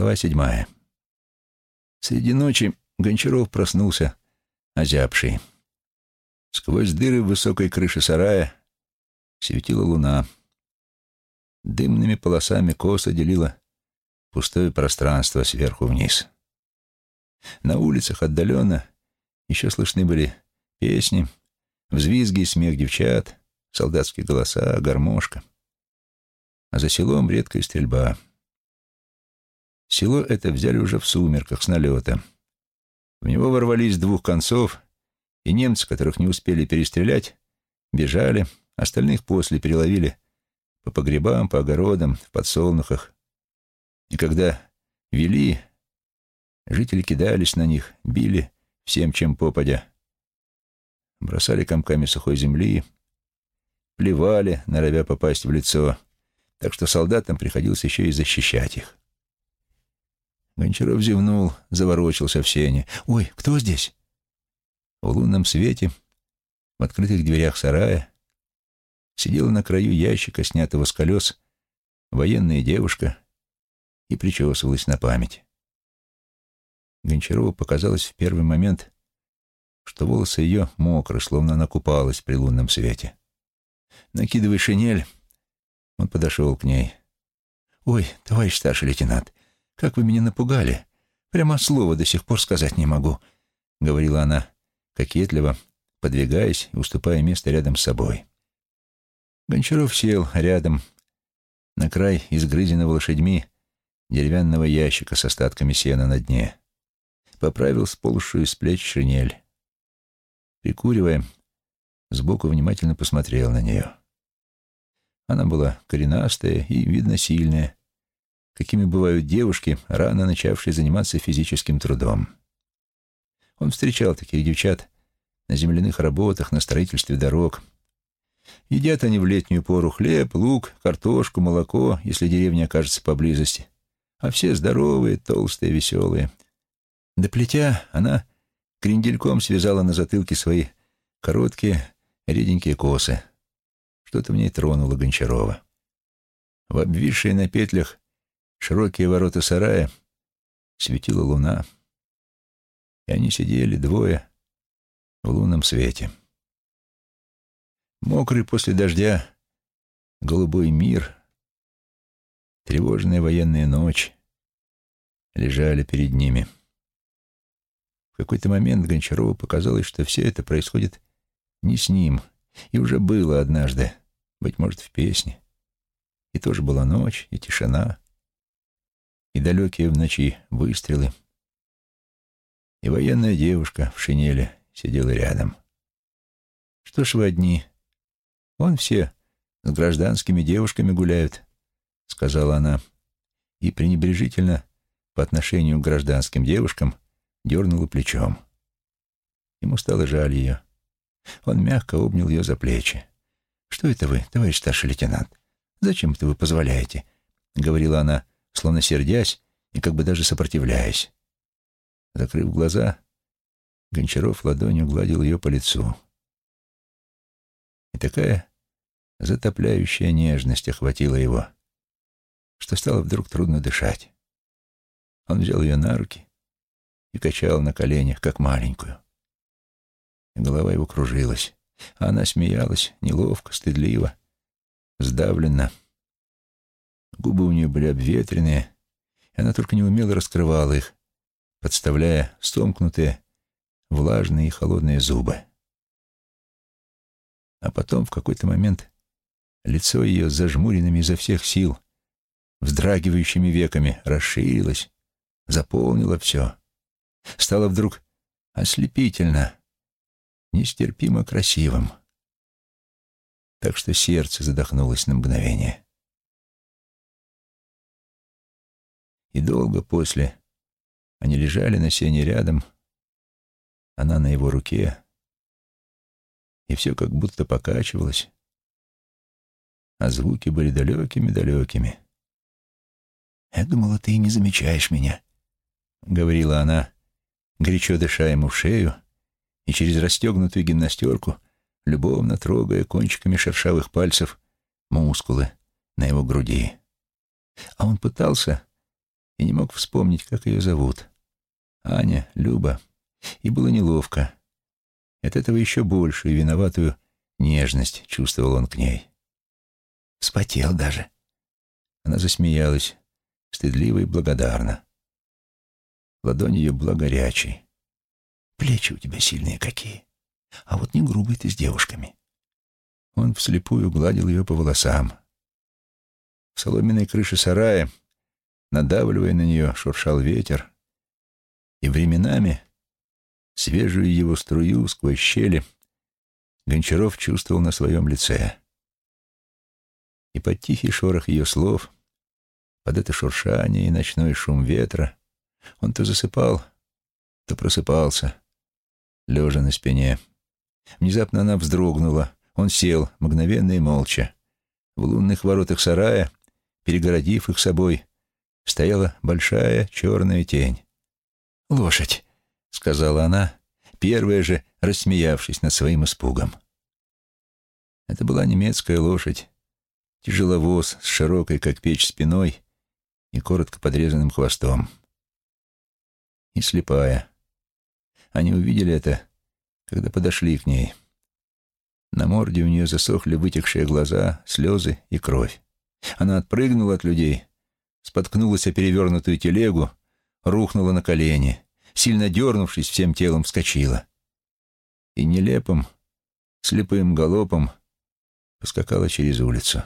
Глава седьмая. Среди ночи Гончаров проснулся, озябший. Сквозь дыры в высокой крыше сарая светила луна. Дымными полосами косо делила пустое пространство сверху вниз. На улицах отдаленно еще слышны были песни, взвизги и смех девчат, солдатские голоса, гармошка. А за селом редкая стрельба — Село это взяли уже в сумерках, с налета. В него ворвались с двух концов, и немцы, которых не успели перестрелять, бежали, остальных после переловили по погребам, по огородам, в подсолнухах. И когда вели, жители кидались на них, били всем, чем попадя. Бросали комками сухой земли, плевали, норовя попасть в лицо, так что солдатам приходилось еще и защищать их. Гончаров зевнул, заворочился в сене. «Ой, кто здесь?» В лунном свете, в открытых дверях сарая, сидела на краю ящика, снятого с колес, военная девушка и причесывалась на память. Гончарову показалось в первый момент, что волосы ее мокры, словно она купалась при лунном свете. Накидывая шинель, он подошел к ней. «Ой, товарищ старший лейтенант, как вы меня напугали! Прямо слова до сих пор сказать не могу», — говорила она, кокетливо, подвигаясь и уступая место рядом с собой. Гончаров сел рядом, на край изгрызенного лошадьми деревянного ящика с остатками сена на дне. Поправил сползшую с плеч шинель. Прикуривая, сбоку внимательно посмотрел на нее. Она была коренастая и, видно, сильная, какими бывают девушки, рано начавшие заниматься физическим трудом. Он встречал таких девчат на земляных работах, на строительстве дорог. Едят они в летнюю пору хлеб, лук, картошку, молоко, если деревня окажется поблизости. А все здоровые, толстые, веселые. До плетя она крендельком связала на затылке свои короткие, реденькие косы. Что-то в ней тронуло Гончарова. В обвисшей на петлях широкие ворота сарая светила луна, и они сидели двое в лунном свете. Мокрый после дождя голубой мир, тревожная военная ночь лежали перед ними. В какой-то момент Гончарову показалось, что все это происходит не с ним, и уже было однажды, быть может, в песне. И тоже была ночь и тишина, и далекие в ночи выстрелы. И военная девушка в шинели сидела рядом. «Что ж вы одни? Вон все с гражданскими девушками гуляют», — сказала она, и пренебрежительно по отношению к гражданским девушкам дернула плечом. Ему стало жаль ее. Он мягко обнял ее за плечи. «Что это вы, товарищ старший лейтенант? Зачем это вы позволяете?» — говорила она, словно сердясь и как бы даже сопротивляясь. Закрыв глаза, Гончаров ладонью гладил ее по лицу. И такая затопляющая нежность охватила его, что стало вдруг трудно дышать. Он взял ее на руки и качал на коленях, как маленькую. И голова его кружилась, а она смеялась неловко, стыдливо, сдавленно, Губы у нее были обветренные, и она только неумело раскрывала их, подставляя сомкнутые, влажные и холодные зубы. А потом, в какой-то момент, лицо ее с зажмуренными изо всех сил, вздрагивающими веками, расширилось, заполнило все. Стало вдруг ослепительно, нестерпимо красивым. Так что сердце задохнулось на мгновение. И долго после они лежали на сене рядом, она на его руке, и все как будто покачивалось, а звуки были далекими-далекими. «Я думала, ты и не замечаешь меня», — говорила она, горячо дыша ему в шею и через расстегнутую гимнастерку, любовно трогая кончиками шершавых пальцев мускулы на его груди. А он пытался и не мог вспомнить, как ее зовут. Аня, Люба. И было неловко. От этого еще большую виноватую нежность чувствовал он к ней. Вспотел даже. Она засмеялась, стыдливо и благодарно. Ладонь ее была горячей. Плечи у тебя сильные какие. А вот не грубый ты с девушками. Он вслепую гладил ее по волосам. В соломенной крыше сарая, надавливая на нее, шуршал ветер. И временами свежую его струю сквозь щели Гончаров чувствовал на своем лице. И под тихий шорох ее слов, под это шуршание и ночной шум ветра, он то засыпал, то просыпался, лежа на спине. Внезапно она вздрогнула. Он сел, мгновенно и молча. В лунных воротах сарая, перегородив их собой, стояла большая черная тень. «Лошадь», — сказала она, первая же рассмеявшись над своим испугом. Это была немецкая лошадь, тяжеловоз с широкой, как печь, спиной и коротко подрезанным хвостом. И слепая. Они увидели это, когда подошли к ней. На морде у нее засохли вытекшие глаза, слезы и кровь. Она отпрыгнула от людей, споткнулась о перевернутую телегу, рухнула на колени, сильно дернувшись, всем телом вскочила. И нелепым, слепым галопом поскакала через улицу.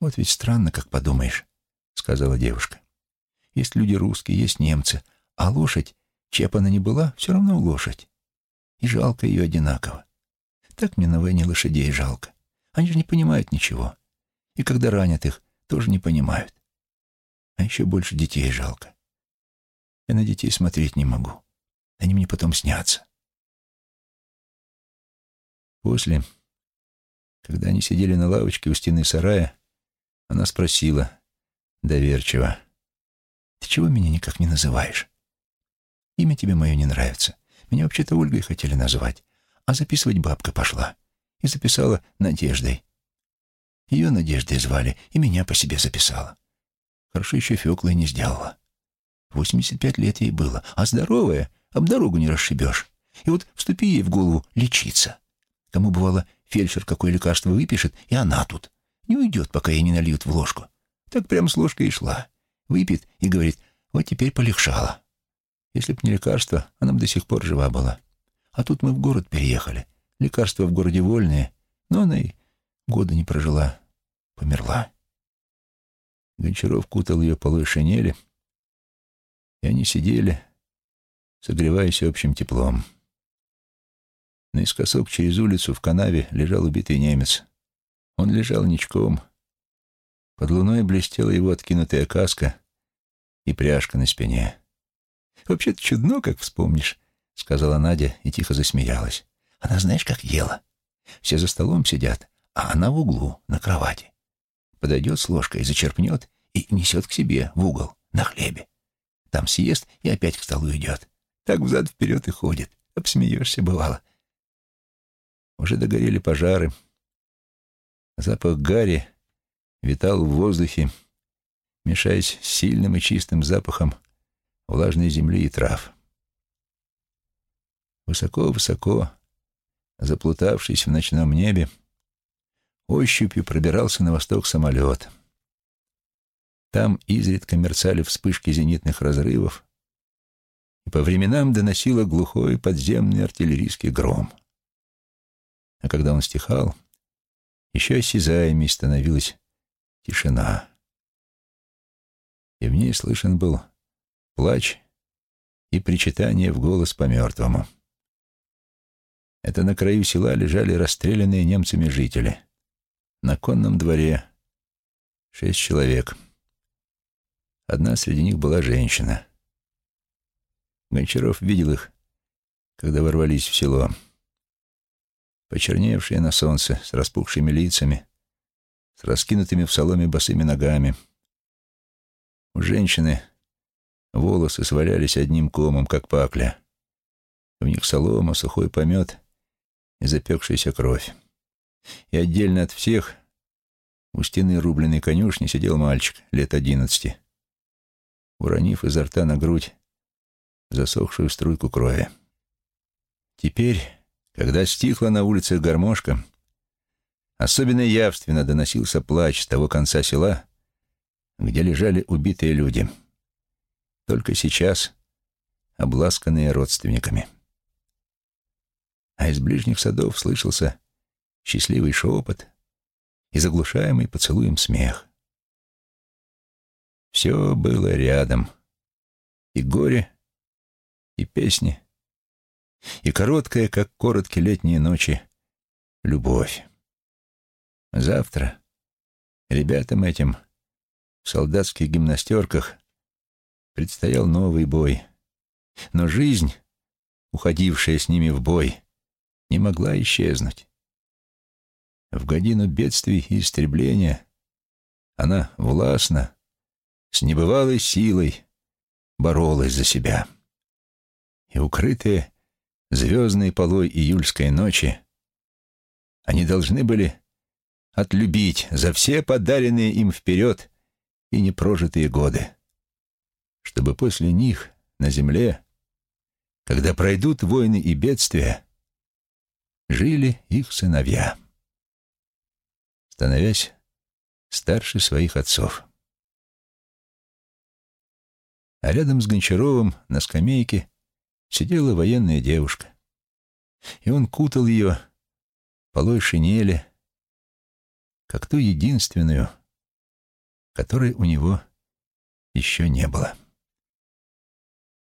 «Вот ведь странно, как подумаешь», — сказала девушка. «Есть люди русские, есть немцы, а лошадь, чья она не была, все равно лошадь. И жалко ее одинаково. Так мне на войне лошадей жалко. Они же не понимают ничего. И когда ранят их, тоже не понимают. А еще больше детей жалко. Я на детей смотреть не могу. Они мне потом снятся. После, когда они сидели на лавочке у стены сарая, она спросила доверчиво, «Ты чего меня никак не называешь? Имя тебе мое не нравится. Меня вообще-то Ольгой хотели назвать, а записывать бабка пошла и записала Надеждой. Ее Надеждой звали, и меня по себе записала. Хорошо еще Феклой не сделала. Восемьдесят пять лет ей было, а здоровая, об дорогу не расшибешь. И вот вступи ей в голову лечиться. Кому, бывало, фельдшер какое лекарство выпишет, и она тут. Не уйдет, пока ей не нальют в ложку. Так прям с ложкой и шла. Выпьет и говорит, вот теперь полегшало. Если б не лекарство, она бы до сих пор жива была. А тут мы в город переехали. Лекарства в городе вольные, но она и года не прожила. Померла. Гончаров кутал ее полой шинели, и они сидели, согреваясь общим теплом. Наискосок через улицу в канаве лежал убитый немец. Он лежал ничком. Под луной блестела его откинутая каска и пряжка на спине. «Вообще-то чудно, как вспомнишь», — сказала Надя и тихо засмеялась. «Она знаешь, как ела? Все за столом сидят, а она в углу, на кровати. Подойдет с ложкой, зачерпнет и несет к себе в угол, на хлебе. Там съест и опять к столу идет. Так взад-вперед и ходит. Обсмеешься, бывало. Уже догорели пожары. Запах гари витал в воздухе, мешаясь с сильным и чистым запахом влажной земли и трав. Высоко-высоко, заплутавшись в ночном небе, ощупью пробирался на восток самолет. Там изредка мерцали вспышки зенитных разрывов, и по временам доносило глухой подземный артиллерийский гром. А когда он стихал, еще осязаемей становилась тишина. И в ней слышен был плач и причитание в голос по мертвому. Это на краю села лежали расстрелянные немцами жители. На конном дворе шесть человек. Одна среди них была женщина. Гончаров видел их, когда ворвались в село. Почерневшие на солнце, с распухшими лицами, с раскинутыми в соломе босыми ногами. У женщины волосы свалялись одним комом, как пакля. В них солома, сухой помет и запекшаяся кровь. И отдельно от всех У стены рубленой конюшни сидел мальчик лет одиннадцати, уронив изо рта на грудь засохшую струйку крови. Теперь, когда стихла на улицах гармошка, особенно явственно доносился плач с того конца села, где лежали убитые люди, только сейчас обласканные родственниками. А из ближних садов слышался счастливый шепот и заглушаемый поцелуем смех. Все было рядом. И горе, и песни, и короткая, как короткие летние ночи, любовь. Завтра ребятам этим в солдатских гимнастерках предстоял новый бой. Но жизнь, уходившая с ними в бой, не могла исчезнуть. В годину бедствий и истребления она властно, с небывалой силой боролась за себя. И укрытые звездной полой июльской ночи они должны были отлюбить за все подаренные им вперед и непрожитые годы, чтобы после них на земле, когда пройдут войны и бедствия, жили их сыновья, становясь старше своих отцов. А рядом с Гончаровым на скамейке сидела военная девушка, и он кутал ее полой шинели, как ту единственную, которой у него еще не было.